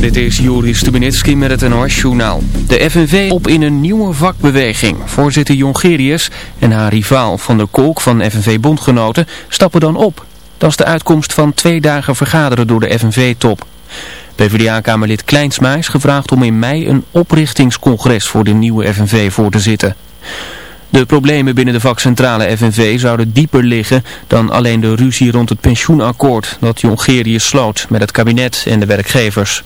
Dit is Joris Stubenitski met het NOS-journaal. De FNV op in een nieuwe vakbeweging. Voorzitter Jongerius en haar rivaal Van der Kolk van FNV-bondgenoten stappen dan op. Dat is de uitkomst van twee dagen vergaderen door de FNV-top. PvdA-kamerlid Kleinsma is gevraagd om in mei een oprichtingscongres voor de nieuwe FNV voor te zitten. De problemen binnen de vakcentrale FNV zouden dieper liggen dan alleen de ruzie rond het pensioenakkoord dat Jongerius sloot met het kabinet en de werkgevers.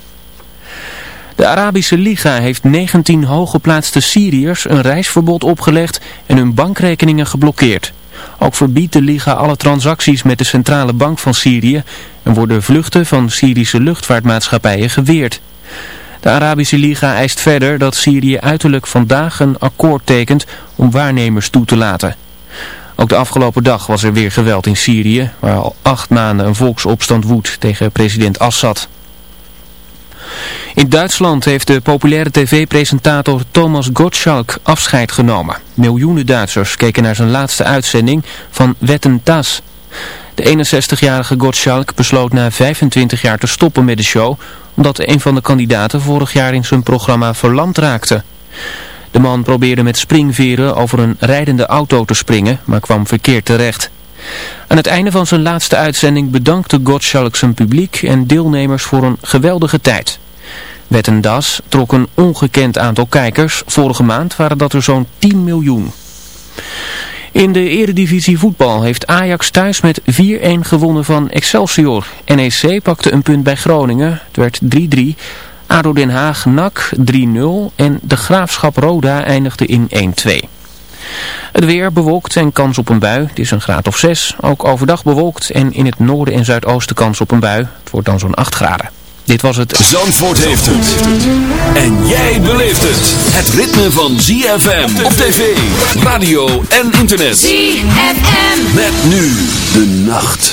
De Arabische Liga heeft 19 hooggeplaatste Syriërs een reisverbod opgelegd en hun bankrekeningen geblokkeerd. Ook verbiedt de Liga alle transacties met de centrale bank van Syrië en worden vluchten van Syrische luchtvaartmaatschappijen geweerd. De Arabische Liga eist verder dat Syrië uiterlijk vandaag een akkoord tekent om waarnemers toe te laten. Ook de afgelopen dag was er weer geweld in Syrië, waar al acht maanden een volksopstand woedt tegen president Assad. In Duitsland heeft de populaire tv-presentator Thomas Gottschalk afscheid genomen. Miljoenen Duitsers keken naar zijn laatste uitzending van Wetten Tas. De 61-jarige Gottschalk besloot na 25 jaar te stoppen met de show... omdat een van de kandidaten vorig jaar in zijn programma verlamd raakte. De man probeerde met springveren over een rijdende auto te springen, maar kwam verkeerd terecht. Aan het einde van zijn laatste uitzending bedankte Gottschalk zijn publiek en deelnemers voor een geweldige tijd. Wetten Das trok een ongekend aantal kijkers. Vorige maand waren dat er zo'n 10 miljoen. In de eredivisie voetbal heeft Ajax thuis met 4-1 gewonnen van Excelsior. NEC pakte een punt bij Groningen. Het werd 3-3. ADO Den Haag NAC 3-0 en de Graafschap Roda eindigde in 1-2. Het weer bewolkt en kans op een bui. Het is een graad of 6. Ook overdag bewolkt en in het noorden en zuidoosten kans op een bui. Het wordt dan zo'n 8 graden. Dit was het. Zandvoort heeft het. En jij beleeft het. Het ritme van ZFM op tv, radio en internet. ZFM. Met nu de nacht.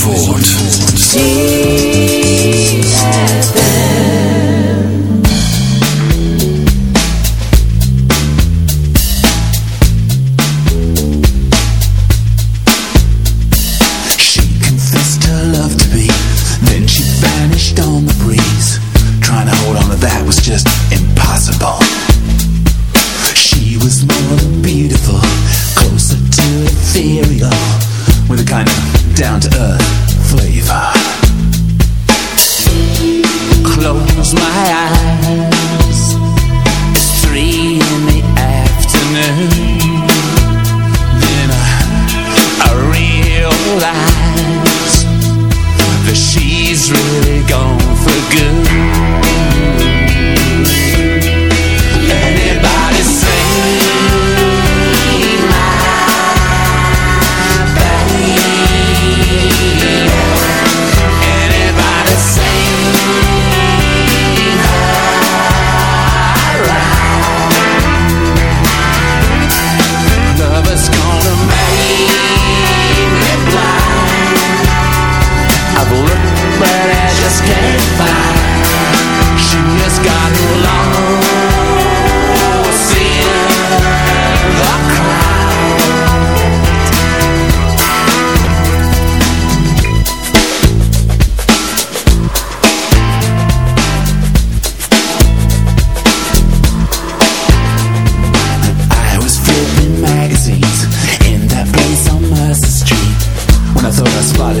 Zandvoort. Salty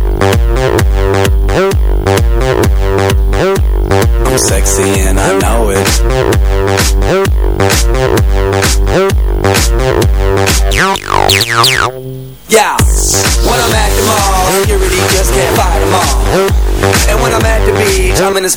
Yeah,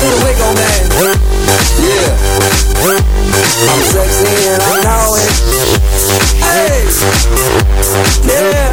The wiggle, man. Yeah. I'm sexy and I know it. Hey. Yeah.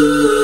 Música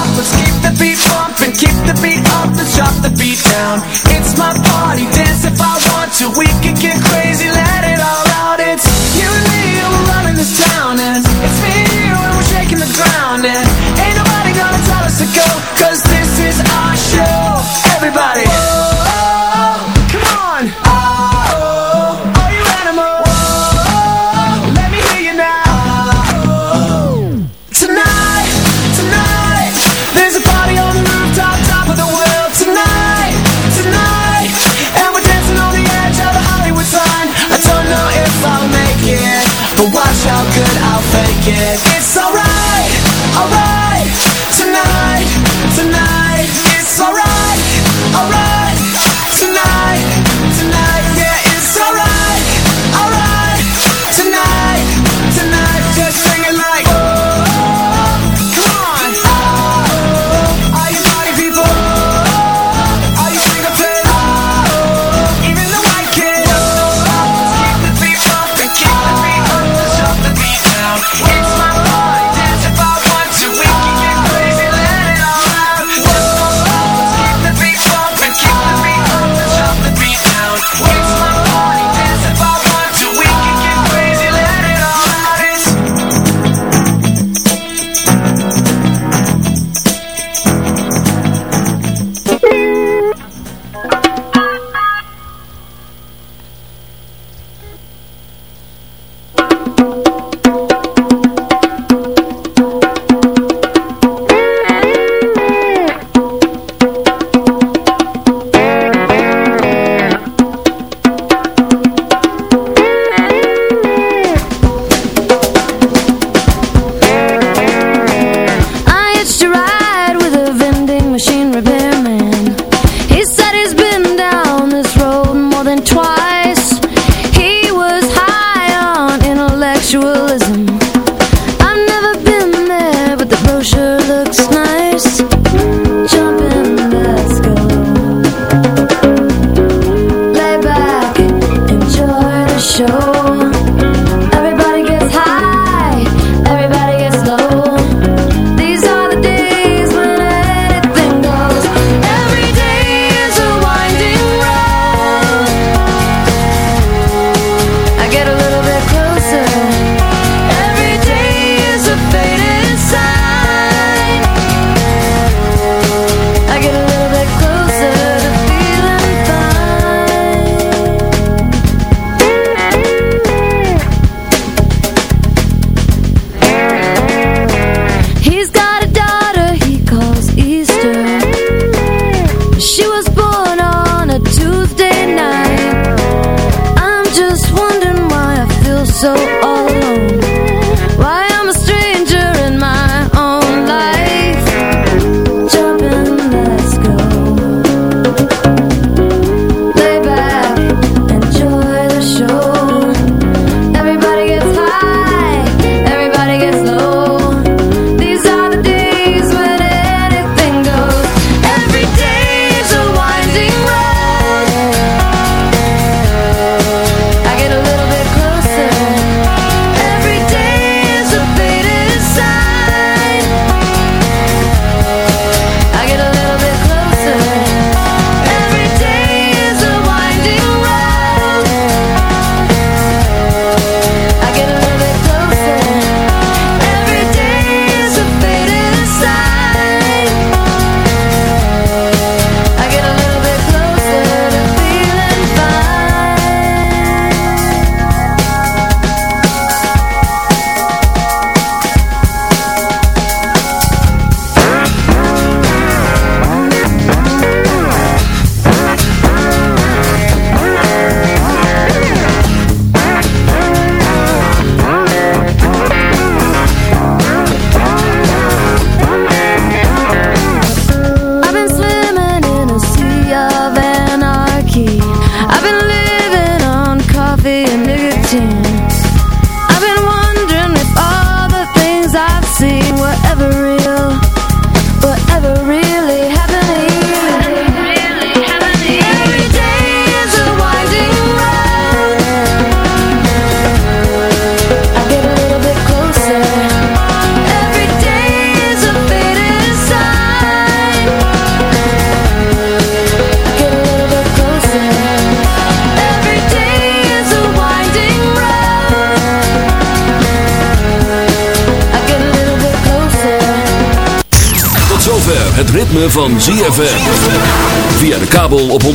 Let's keep the beat pumping, keep the beat up. Let's drop the beat down. It's my party, dance if I want to. We can get crazy, let